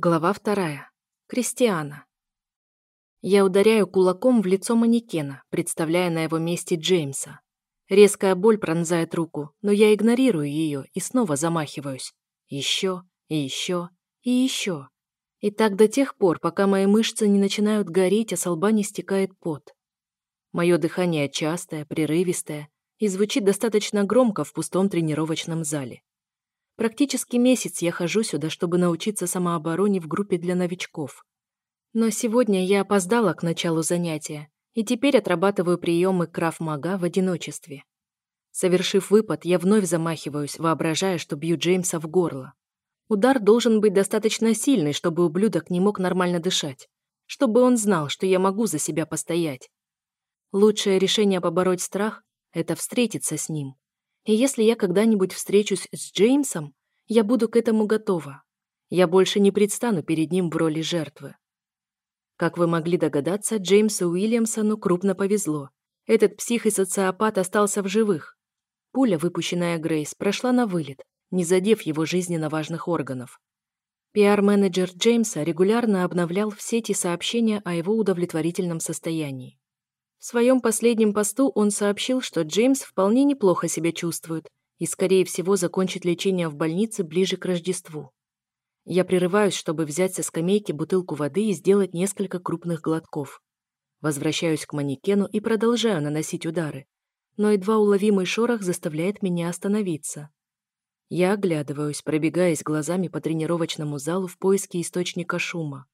Глава вторая. Кристиана. Я ударяю кулаком в лицо манекена, представляя на его месте Джеймса. Резкая боль пронзает руку, но я игнорирую ее и снова замахиваюсь. Еще, и еще, и еще. И так до тех пор, пока мои мышцы не начинают гореть, а с лба не стекает пот. Мое дыхание частое, прерывистое и звучит достаточно громко в пустом тренировочном зале. Практически месяц я хожу сюда, чтобы научиться самообороне в группе для новичков. Но сегодня я опоздала к началу занятия и теперь отрабатываю приемы краф-мага в одиночестве. Совершив выпад, я вновь замахиваюсь, воображая, что бью Джеймса в горло. Удар должен быть достаточно сильный, чтобы ублюдок не мог нормально дышать, чтобы он знал, что я могу за себя постоять. Лучшее решение побороть страх – это встретиться с ним. И если я когда-нибудь встречусь с Джеймсом, я буду к этому готова. Я больше не предстану перед ним в роли жертвы. Как вы могли догадаться, Джеймсу Уильямсону крупно повезло. Этот псих и социопат остался в живых. Пуля, выпущенная Грейс, прошла на вылет, не задев его жизненно важных органов. Пиар-менеджер Джеймса регулярно обновлял в сети сообщения о его удовлетворительном состоянии. В своем последнем посту он сообщил, что Джеймс вполне неплохо себя чувствует и, скорее всего, закончит лечение в больнице ближе к Рождеству. Я прерываюсь, чтобы взять со скамейки бутылку воды и сделать несколько крупных глотков. Возвращаюсь к манекену и продолжаю наносить удары, но едва уловимый шорох заставляет меня остановиться. Я оглядываюсь, пробегаясь глазами по тренировочному залу в поиске источника шума.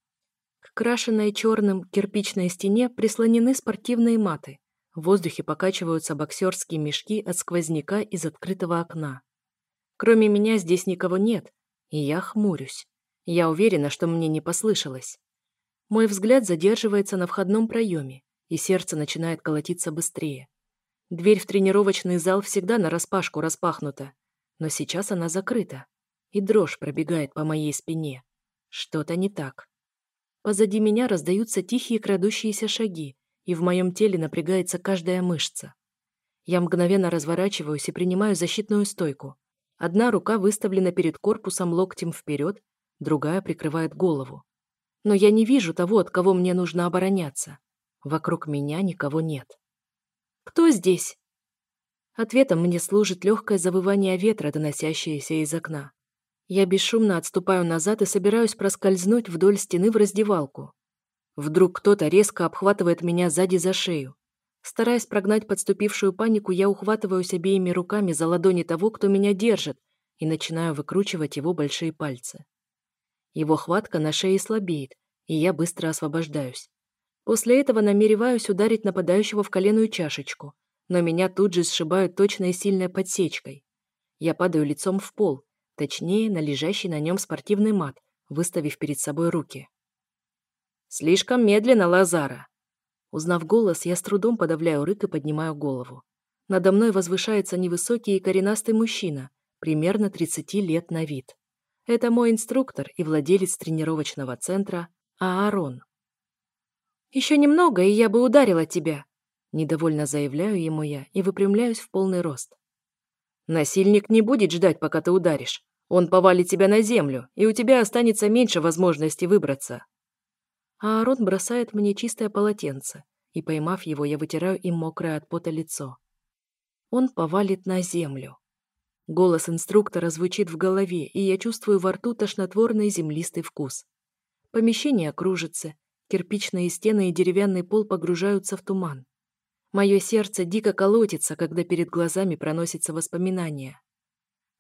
К крашенной черным кирпичной стене прислонены спортивные маты. В воздухе покачиваются боксерские мешки от сквозняка из открытого окна. Кроме меня здесь никого нет, и я хмурюсь. Я уверена, что мне не послышалось. Мой взгляд задерживается на входном проеме, и сердце начинает колотиться быстрее. Дверь в тренировочный зал всегда нараспашку распахнута, но сейчас она закрыта, и дрожь пробегает по моей спине. Что-то не так. Позади меня раздаются тихие крадущиеся шаги, и в моем теле напрягается каждая мышца. Я мгновенно разворачиваюсь и принимаю защитную стойку. Одна рука выставлена перед корпусом локтем вперед, другая прикрывает голову. Но я не вижу того, от кого мне нужно обороняться. Вокруг меня никого нет. «Кто здесь?» Ответом мне служит легкое завывание ветра, доносящееся из окна. Я бесшумно отступаю назад и собираюсь проскользнуть вдоль стены в раздевалку. Вдруг кто-то резко обхватывает меня сзади за шею. Стараясь прогнать подступившую панику, я ухватываюсь обеими руками за ладони того, кто меня держит, и начинаю выкручивать его большие пальцы. Его хватка на шее слабеет, и я быстро освобождаюсь. После этого намереваюсь ударить нападающего в коленную чашечку, но меня тут же сшибают точной сильной подсечкой. Я падаю лицом в пол, точнее, на лежащий на нем спортивный мат, выставив перед собой руки. «Слишком медленно, Лазара!» Узнав голос, я с трудом подавляю рык и поднимаю голову. Надо мной возвышается невысокий и коренастый мужчина, примерно 30 лет на вид. Это мой инструктор и владелец тренировочного центра Аарон. «Еще немного, и я бы ударила тебя», недовольно заявляю ему я и выпрямляюсь в полный рост. «Насильник не будет ждать, пока ты ударишь. Он повалит тебя на землю, и у тебя останется меньше возможности выбраться. А Аарон бросает мне чистое полотенце, и, поймав его, я вытираю им мокрое от пота лицо. Он повалит на землю. Голос инструктора звучит в голове, и я чувствую во рту тошнотворный землистый вкус. Помещение кружится, кирпичные стены и деревянный пол погружаются в туман. Мое сердце дико колотится, когда перед глазами проносятся воспоминания.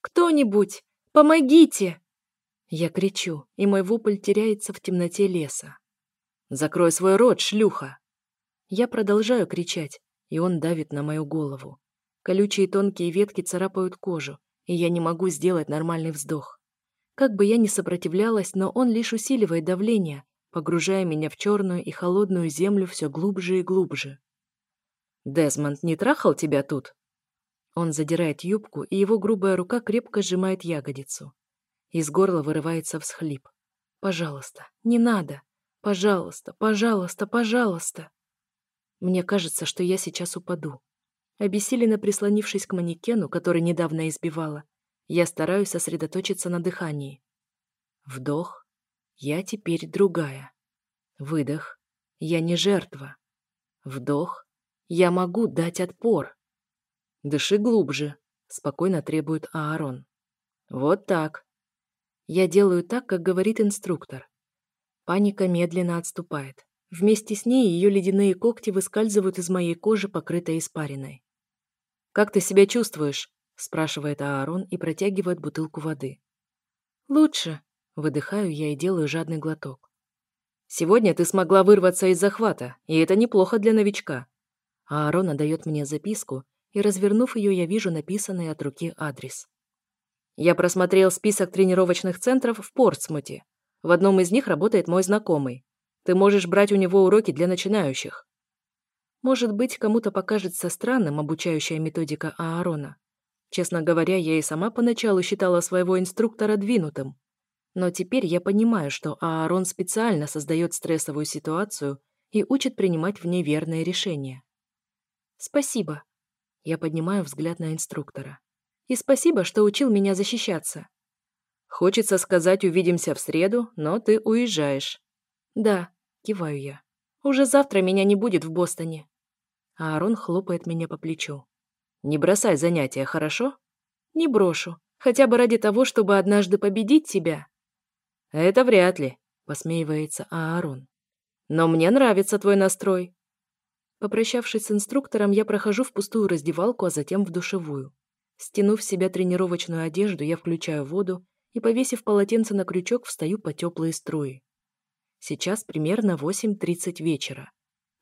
«Кто-нибудь! Помогите!» Я кричу, и мой вопль теряется в темноте леса. «Закрой свой рот, шлюха!» Я продолжаю кричать, и он давит на мою голову. Колючие тонкие ветки царапают кожу, и я не могу сделать нормальный вздох. Как бы я ни сопротивлялась, но он лишь усиливает давление, погружая меня в черную и холодную землю все глубже и глубже. «Дезмонд не трахал тебя тут?» Он задирает юбку, и его грубая рука крепко сжимает ягодицу. Из горла вырывается всхлип. «Пожалуйста, не надо! Пожалуйста, пожалуйста, пожалуйста!» Мне кажется, что я сейчас упаду. Обессиленно прислонившись к манекену, который недавно избивала, я стараюсь сосредоточиться на дыхании. Вдох, Я теперь другая. Выдох. Я не жертва. Вдох. Я могу дать отпор. Дыши глубже, спокойно требует Аарон. Вот так. Я делаю так, как говорит инструктор. Паника медленно отступает. Вместе с ней ее ледяные когти выскальзывают из моей кожи, покрытой испариной. «Как ты себя чувствуешь?» – спрашивает Аарон и протягивает бутылку воды. «Лучше», – выдыхаю я и делаю жадный глоток. «Сегодня ты смогла вырваться из захвата, и это неплохо для новичка». Аарон отдает мне записку, и, развернув ее, я вижу написанный от руки адрес. Я просмотрел список тренировочных центров в Портсмуте. В одном из них работает мой знакомый. Ты можешь брать у него уроки для начинающих. Может быть, кому-то покажется странным обучающая методика Аарона. Честно говоря, я и сама поначалу считала своего инструктора двинутым. Но теперь я понимаю, что Аарон специально создает стрессовую ситуацию и учит принимать в ней верные решения. «Спасибо». Я поднимаю взгляд на инструктора. «И спасибо, что учил меня защищаться». «Хочется сказать, увидимся в среду, но ты уезжаешь». «Да», — киваю я. «Уже завтра меня не будет в Бостоне» а Аарон хлопает меня по плечу. «Не бросай занятия, хорошо?» «Не брошу. Хотя бы ради того, чтобы однажды победить тебя». «Это вряд ли», — посмеивается Аарон. «Но мне нравится твой настрой». Попрощавшись с инструктором, я прохожу в пустую раздевалку, а затем в душевую. Стянув с себя тренировочную одежду, я включаю воду и, повесив полотенце на крючок, встаю по теплые струи. Сейчас примерно 8.30 вечера.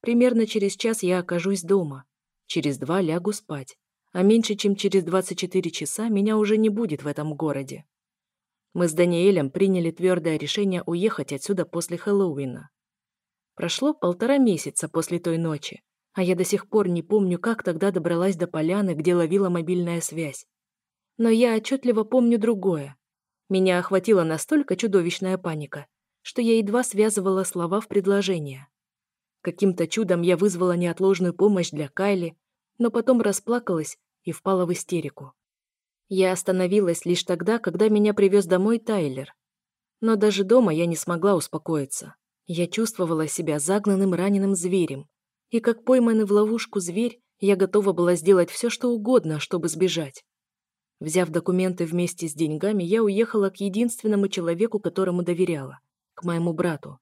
Примерно через час я окажусь дома. Через два лягу спать. А меньше чем через 24 часа меня уже не будет в этом городе. Мы с Даниэлем приняли твердое решение уехать отсюда после Хэллоуина. Прошло полтора месяца после той ночи, а я до сих пор не помню, как тогда добралась до поляны, где ловила мобильная связь. Но я отчетливо помню другое. Меня охватила настолько чудовищная паника, что я едва связывала слова в предложение. Каким-то чудом я вызвала неотложную помощь для Кайли, но потом расплакалась и впала в истерику. Я остановилась лишь тогда, когда меня привез домой Тайлер. Но даже дома я не смогла успокоиться. Я чувствовала себя загнанным раненым зверем. И как пойманный в ловушку зверь, я готова была сделать все, что угодно, чтобы сбежать. Взяв документы вместе с деньгами, я уехала к единственному человеку, которому доверяла, к моему брату.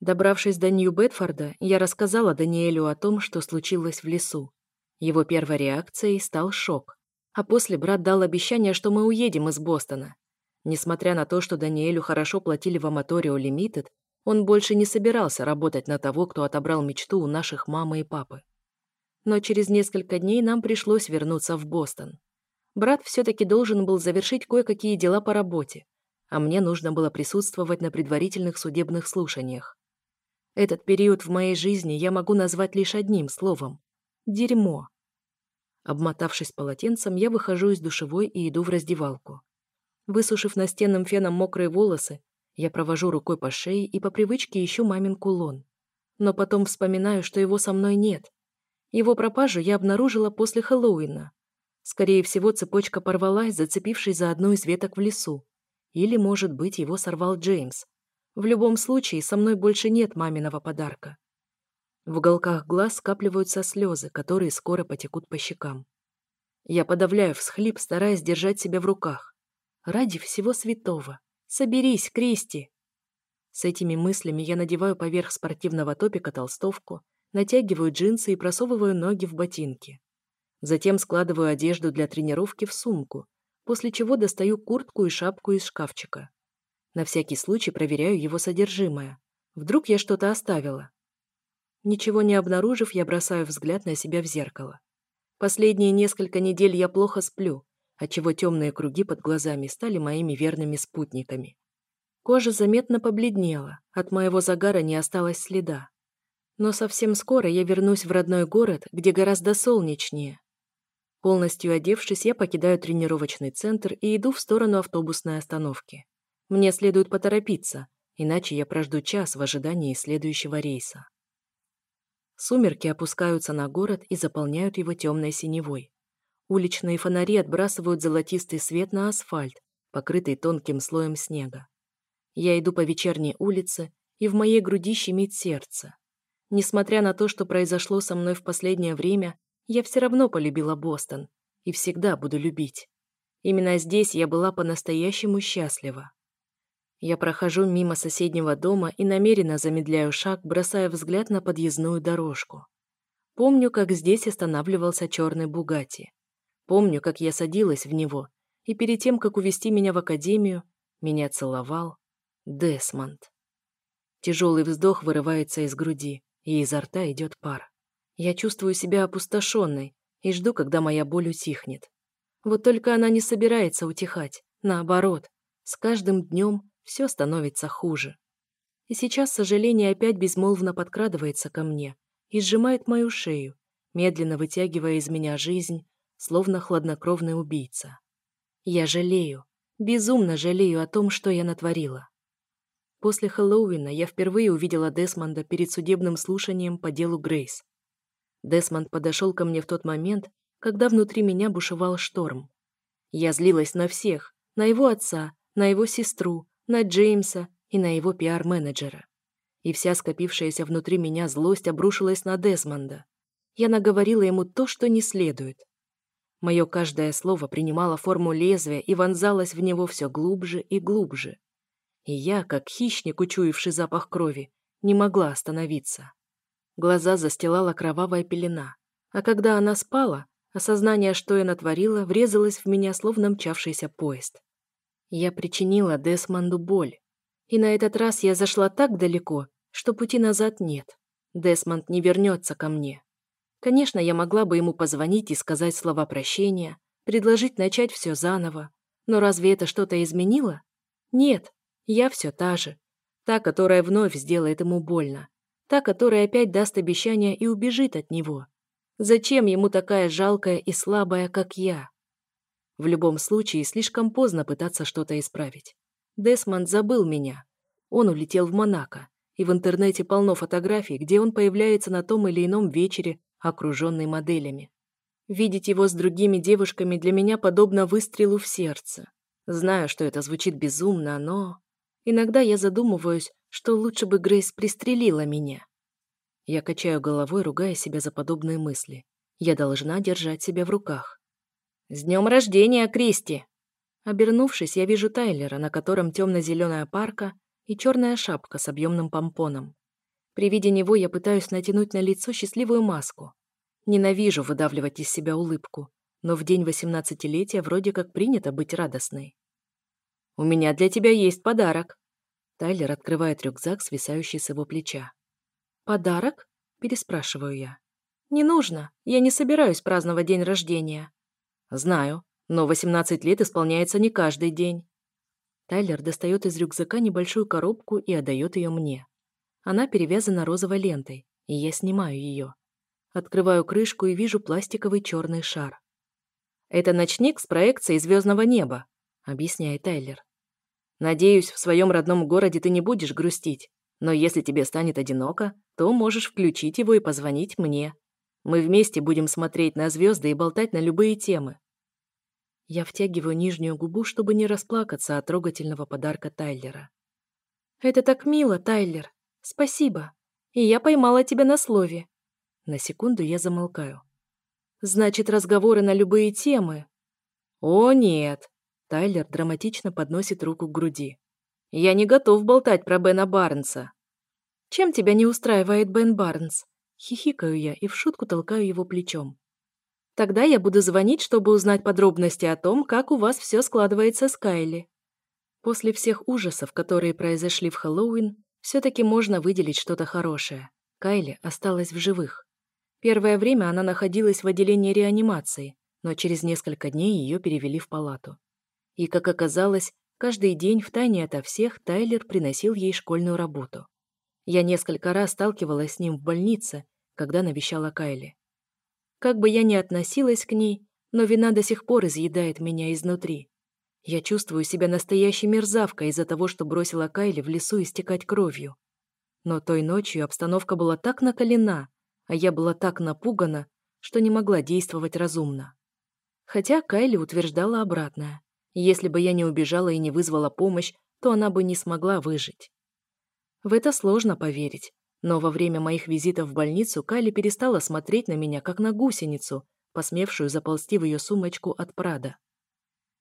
Добравшись до Нью-Бетфорда, я рассказала Даниэлю о том, что случилось в лесу. Его первой реакцией стал шок. А после брат дал обещание, что мы уедем из Бостона. Несмотря на то, что Даниэлю хорошо платили в Аматорио Лимитед, он больше не собирался работать на того, кто отобрал мечту у наших мамы и папы. Но через несколько дней нам пришлось вернуться в Бостон. Брат все-таки должен был завершить кое-какие дела по работе, а мне нужно было присутствовать на предварительных судебных слушаниях. Этот период в моей жизни я могу назвать лишь одним словом – дерьмо. Обмотавшись полотенцем, я выхожу из душевой и иду в раздевалку. Высушив настенным феном мокрые волосы, я провожу рукой по шее и по привычке ищу мамин кулон. Но потом вспоминаю, что его со мной нет. Его пропажу я обнаружила после Хэллоуина. Скорее всего, цепочка порвалась, зацепившись за одну из веток в лесу. Или, может быть, его сорвал Джеймс, в любом случае, со мной больше нет маминого подарка. В уголках глаз скапливаются слезы, которые скоро потекут по щекам. Я подавляю всхлип, стараясь держать себя в руках. Ради всего святого. Соберись, Кристи! С этими мыслями я надеваю поверх спортивного топика толстовку, натягиваю джинсы и просовываю ноги в ботинки. Затем складываю одежду для тренировки в сумку, после чего достаю куртку и шапку из шкафчика. На всякий случай проверяю его содержимое. Вдруг я что-то оставила. Ничего не обнаружив, я бросаю взгляд на себя в зеркало. Последние несколько недель я плохо сплю, отчего темные круги под глазами стали моими верными спутниками. Кожа заметно побледнела, от моего загара не осталось следа. Но совсем скоро я вернусь в родной город, где гораздо солнечнее. Полностью одевшись, я покидаю тренировочный центр и иду в сторону автобусной остановки. Мне следует поторопиться, иначе я прожду час в ожидании следующего рейса. Сумерки опускаются на город и заполняют его темной синевой. Уличные фонари отбрасывают золотистый свет на асфальт, покрытый тонким слоем снега. Я иду по вечерней улице, и в моей груди щемит сердце. Несмотря на то, что произошло со мной в последнее время, я все равно полюбила Бостон и всегда буду любить. Именно здесь я была по-настоящему счастлива. Я прохожу мимо соседнего дома и намеренно замедляю шаг, бросая взгляд на подъездную дорожку. Помню, как здесь останавливался черный Бугати. Помню, как я садилась в него, и перед тем, как увести меня в академию, меня целовал Десмонд. Тяжелый вздох вырывается из груди, и изо рта идет пар. Я чувствую себя опустошенной и жду, когда моя боль утихнет. Вот только она не собирается утихать. Наоборот, с каждым днем все становится хуже. И сейчас сожаление опять безмолвно подкрадывается ко мне и сжимает мою шею, медленно вытягивая из меня жизнь, словно хладнокровный убийца. Я жалею, безумно жалею о том, что я натворила. После Хэллоуина я впервые увидела Десмонда перед судебным слушанием по делу Грейс. Десмонд подошел ко мне в тот момент, когда внутри меня бушевал шторм. Я злилась на всех, на его отца, на его сестру, на Джеймса и на его пиар-менеджера. И вся скопившаяся внутри меня злость обрушилась на Десмонда. Я наговорила ему то, что не следует. Мое каждое слово принимало форму лезвия и вонзалось в него все глубже и глубже. И я, как хищник, учуявший запах крови, не могла остановиться. Глаза застилала кровавая пелена. А когда она спала, осознание, что я натворила, врезалось в меня, словно мчавшийся поезд. Я причинила Десмонду боль. И на этот раз я зашла так далеко, что пути назад нет. Десмонд не вернется ко мне. Конечно, я могла бы ему позвонить и сказать слова прощения, предложить начать все заново. Но разве это что-то изменило? Нет, я все та же. Та, которая вновь сделает ему больно. Та, которая опять даст обещание и убежит от него. Зачем ему такая жалкая и слабая, как я? В любом случае, слишком поздно пытаться что-то исправить. Десмонд забыл меня. Он улетел в Монако, и в интернете полно фотографий, где он появляется на том или ином вечере, окруженный моделями. Видеть его с другими девушками для меня подобно выстрелу в сердце. Знаю, что это звучит безумно, но... Иногда я задумываюсь, что лучше бы Грейс пристрелила меня. Я качаю головой, ругая себя за подобные мысли. Я должна держать себя в руках. «С днем рождения, Кристи!» Обернувшись, я вижу Тайлера, на котором темно-зеленая парка и черная шапка с объемным помпоном. При виде него я пытаюсь натянуть на лицо счастливую маску. Ненавижу выдавливать из себя улыбку, но в день восемнадцатилетия вроде как принято быть радостной. «У меня для тебя есть подарок». Тайлер открывает рюкзак, свисающий с его плеча. «Подарок?» – переспрашиваю я. «Не нужно. Я не собираюсь праздновать день рождения». «Знаю, но 18 лет исполняется не каждый день». Тайлер достает из рюкзака небольшую коробку и отдает ее мне. Она перевязана розовой лентой, и я снимаю ее. Открываю крышку и вижу пластиковый черный шар. «Это ночник с проекцией звездного неба», — объясняет Тайлер. Надеюсь, в своем родном городе ты не будешь грустить, но если тебе станет одиноко, то можешь включить его и позвонить мне. Мы вместе будем смотреть на звезды и болтать на любые темы. Я втягиваю нижнюю губу, чтобы не расплакаться от трогательного подарка Тайлера. «Это так мило, Тайлер. Спасибо. И я поймала тебя на слове». На секунду я замолкаю. «Значит, разговоры на любые темы?» «О, нет. Тайлер драматично подносит руку к груди. «Я не готов болтать про Бена Барнса». «Чем тебя не устраивает Бен Барнс?» Хихикаю я и в шутку толкаю его плечом. «Тогда я буду звонить, чтобы узнать подробности о том, как у вас все складывается с Кайли». После всех ужасов, которые произошли в Хэллоуин, все-таки можно выделить что-то хорошее. Кайли осталась в живых. Первое время она находилась в отделении реанимации, но через несколько дней ее перевели в палату. И, как оказалось, каждый день втайне ото всех Тайлер приносил ей школьную работу. Я несколько раз сталкивалась с ним в больнице, когда навещала Кайли. Как бы я ни относилась к ней, но вина до сих пор изъедает меня изнутри. Я чувствую себя настоящей мерзавкой из-за того, что бросила Кайли в лесу истекать кровью. Но той ночью обстановка была так накалена, а я была так напугана, что не могла действовать разумно. Хотя Кайли утверждала обратное. Если бы я не убежала и не вызвала помощь, то она бы не смогла выжить. В это сложно поверить, но во время моих визитов в больницу Кайли перестала смотреть на меня, как на гусеницу, посмевшую заползти в ее сумочку от Прада.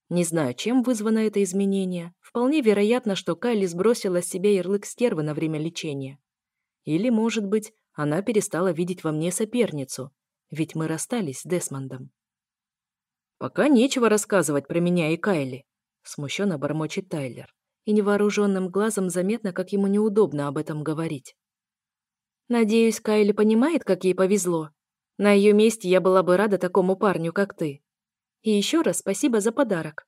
Не знаю, чем вызвано это изменение. Вполне вероятно, что Кайли сбросила с себя ярлык стервы на время лечения. Или, может быть, она перестала видеть во мне соперницу, ведь мы расстались с Десмондом. «Пока нечего рассказывать про меня и Кайли», — смущенно бормочет Тайлер, и невооруженным глазом заметно, как ему неудобно об этом говорить. «Надеюсь, Кайли понимает, как ей повезло. На ее месте я была бы рада такому парню, как ты. И еще раз спасибо за подарок».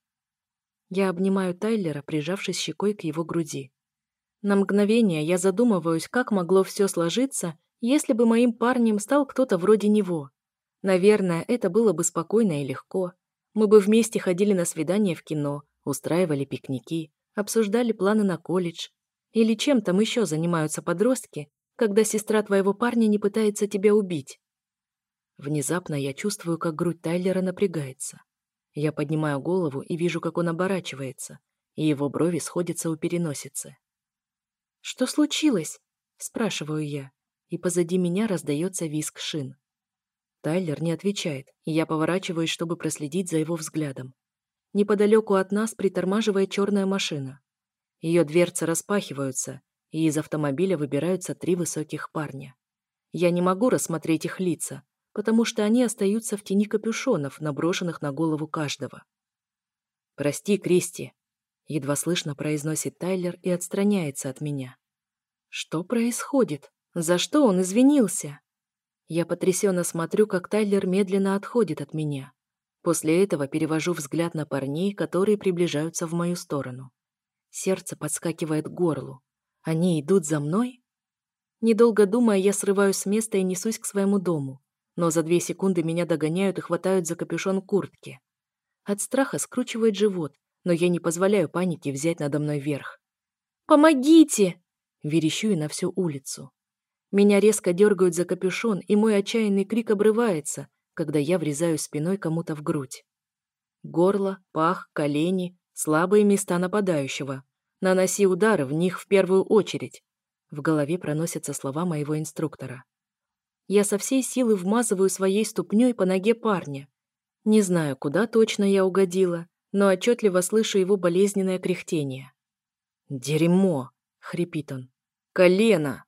Я обнимаю Тайлера, прижавшись щекой к его груди. На мгновение я задумываюсь, как могло все сложиться, если бы моим парнем стал кто-то вроде него. Наверное, это было бы спокойно и легко. Мы бы вместе ходили на свидания в кино, устраивали пикники, обсуждали планы на колледж. Или чем там еще занимаются подростки, когда сестра твоего парня не пытается тебя убить. Внезапно я чувствую, как грудь Тайлера напрягается. Я поднимаю голову и вижу, как он оборачивается, и его брови сходятся у переносицы. «Что случилось?» – спрашиваю я, и позади меня раздается визг шин. Тайлер не отвечает, и я поворачиваюсь, чтобы проследить за его взглядом. Неподалеку от нас притормаживает черная машина. Ее дверцы распахиваются, и из автомобиля выбираются три высоких парня. Я не могу рассмотреть их лица, потому что они остаются в тени капюшонов, наброшенных на голову каждого. «Прости, Кристи», — едва слышно произносит Тайлер и отстраняется от меня. «Что происходит? За что он извинился?» Я потрясенно смотрю, как Тайлер медленно отходит от меня. После этого перевожу взгляд на парней, которые приближаются в мою сторону. Сердце подскакивает к горлу. Они идут за мной? Недолго думая, я срываюсь с места и несусь к своему дому. Но за две секунды меня догоняют и хватают за капюшон куртки. От страха скручивает живот, но я не позволяю панике взять надо мной верх. «Помогите!» – верещу и на всю улицу. Меня резко дергают за капюшон, и мой отчаянный крик обрывается, когда я врезаю спиной кому-то в грудь. Горло, пах, колени – слабые места нападающего. Наноси удары в них в первую очередь. В голове проносятся слова моего инструктора. Я со всей силы вмазываю своей ступней по ноге парня. Не знаю, куда точно я угодила, но отчетливо слышу его болезненное кряхтение. «Дерьмо!» — хрипит он. «Колено!»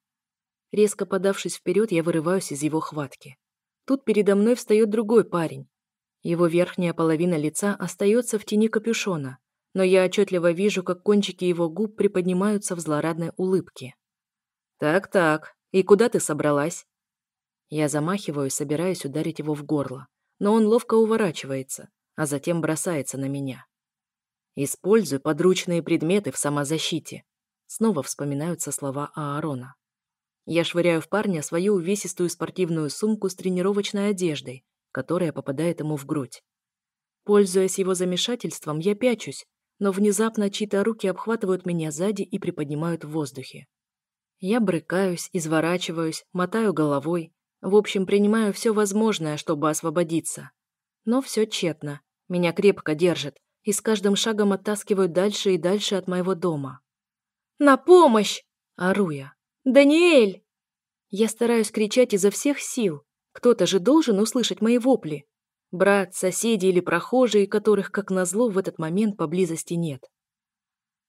Резко подавшись вперед, я вырываюсь из его хватки. Тут передо мной встает другой парень. Его верхняя половина лица остается в тени капюшона, но я отчетливо вижу, как кончики его губ приподнимаются в злорадной улыбке. «Так-так, и куда ты собралась?» Я замахиваюсь, собираясь ударить его в горло, но он ловко уворачивается, а затем бросается на меня. «Используй подручные предметы в самозащите», снова вспоминаются слова Аарона. Я швыряю в парня свою увесистую спортивную сумку с тренировочной одеждой, которая попадает ему в грудь. Пользуясь его замешательством, я пячусь, но внезапно чьи-то руки обхватывают меня сзади и приподнимают в воздухе. Я брыкаюсь, изворачиваюсь, мотаю головой, в общем, принимаю все возможное, чтобы освободиться. Но все тщетно. Меня крепко держат и с каждым шагом оттаскивают дальше и дальше от моего дома. «На помощь!» – ору я. «Даниэль!» Я стараюсь кричать изо всех сил. Кто-то же должен услышать мои вопли. Брат, соседи или прохожие, которых, как назло, в этот момент поблизости нет.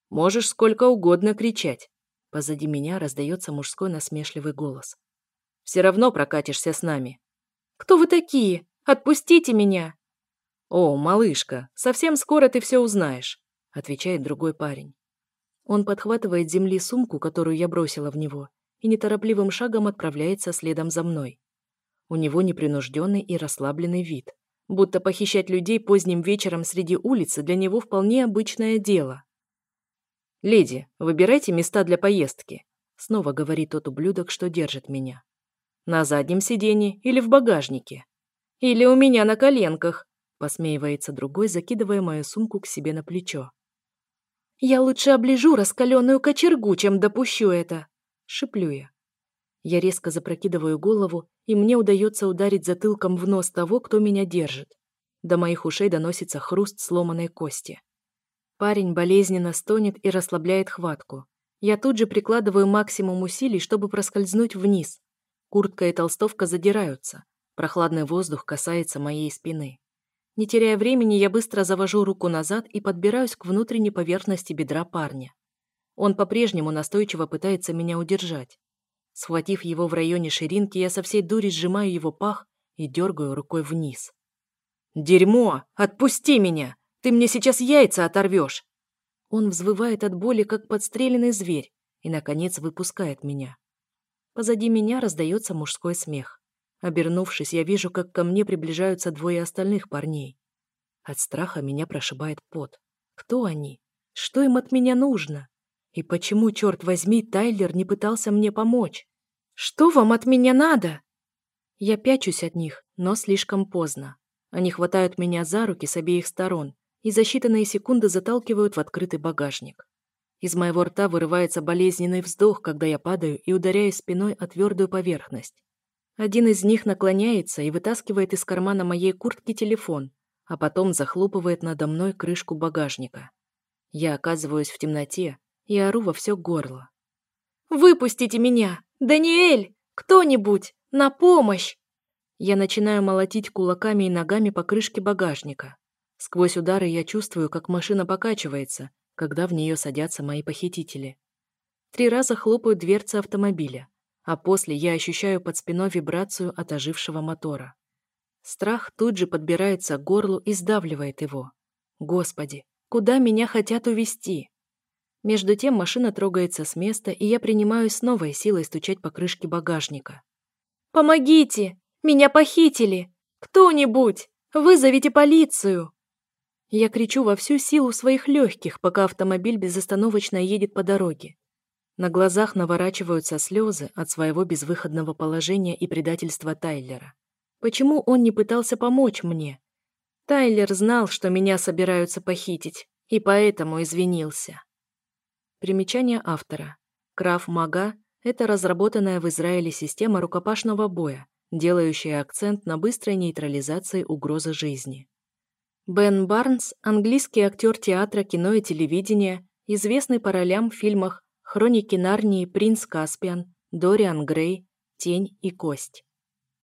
«Можешь сколько угодно кричать». Позади меня раздается мужской насмешливый голос. «Все равно прокатишься с нами». «Кто вы такие? Отпустите меня!» «О, малышка, совсем скоро ты все узнаешь», — отвечает другой парень. Он подхватывает земли сумку, которую я бросила в него, и неторопливым шагом отправляется следом за мной. У него непринужденный и расслабленный вид, будто похищать людей поздним вечером среди улицы для него вполне обычное дело. «Леди, выбирайте места для поездки», — снова говорит тот ублюдок, что держит меня. «На заднем сиденье или в багажнике?» «Или у меня на коленках», — посмеивается другой, закидывая мою сумку к себе на плечо. «Я лучше оближу раскаленную кочергу, чем допущу это!» — шиплю я. Я резко запрокидываю голову, и мне удается ударить затылком в нос того, кто меня держит. До моих ушей доносится хруст сломанной кости. Парень болезненно стонет и расслабляет хватку. Я тут же прикладываю максимум усилий, чтобы проскользнуть вниз. Куртка и толстовка задираются. Прохладный воздух касается моей спины. Не теряя времени, я быстро завожу руку назад и подбираюсь к внутренней поверхности бедра парня. Он по-прежнему настойчиво пытается меня удержать. Схватив его в районе ширинки, я со всей дури сжимаю его пах и дергаю рукой вниз. «Дерьмо! Отпусти меня! Ты мне сейчас яйца оторвешь!» Он взвывает от боли, как подстреленный зверь, и, наконец, выпускает меня. Позади меня раздается мужской смех. Обернувшись, я вижу, как ко мне приближаются двое остальных парней. От страха меня прошибает пот. Кто они? Что им от меня нужно? И почему, черт возьми, Тайлер не пытался мне помочь? Что вам от меня надо? Я пячусь от них, но слишком поздно. Они хватают меня за руки с обеих сторон и за считанные секунды заталкивают в открытый багажник. Из моего рта вырывается болезненный вздох, когда я падаю и ударяюсь спиной о твердую поверхность. Один из них наклоняется и вытаскивает из кармана моей куртки телефон, а потом захлопывает надо мной крышку багажника. Я оказываюсь в темноте, и ору во все горло. «Выпустите меня! Даниэль! Кто-нибудь! На помощь!» Я начинаю молотить кулаками и ногами по крышке багажника. Сквозь удары я чувствую, как машина покачивается, когда в нее садятся мои похитители. Три раза хлопают дверцы автомобиля, а после я ощущаю под спиной вибрацию от ожившего мотора. Страх тут же подбирается к горлу и сдавливает его. Господи, куда меня хотят увести? Между тем машина трогается с места, и я принимаю с новой силой стучать по крышке багажника. «Помогите! Меня похитили! Кто-нибудь! Вызовите полицию!» Я кричу во всю силу своих легких, пока автомобиль безостановочно едет по дороге. На глазах наворачиваются слезы от своего безвыходного положения и предательства Тайлера. Почему он не пытался помочь мне? Тайлер знал, что меня собираются похитить, и поэтому извинился. Примечание автора. Краф Мага – это разработанная в Израиле система рукопашного боя, делающая акцент на быстрой нейтрализации угрозы жизни. Бен Барнс – английский актер театра, кино и телевидения, известный по ролям в фильмах «Хроники Нарнии», «Принц Каспиан», «Дориан Грей», «Тень и кость».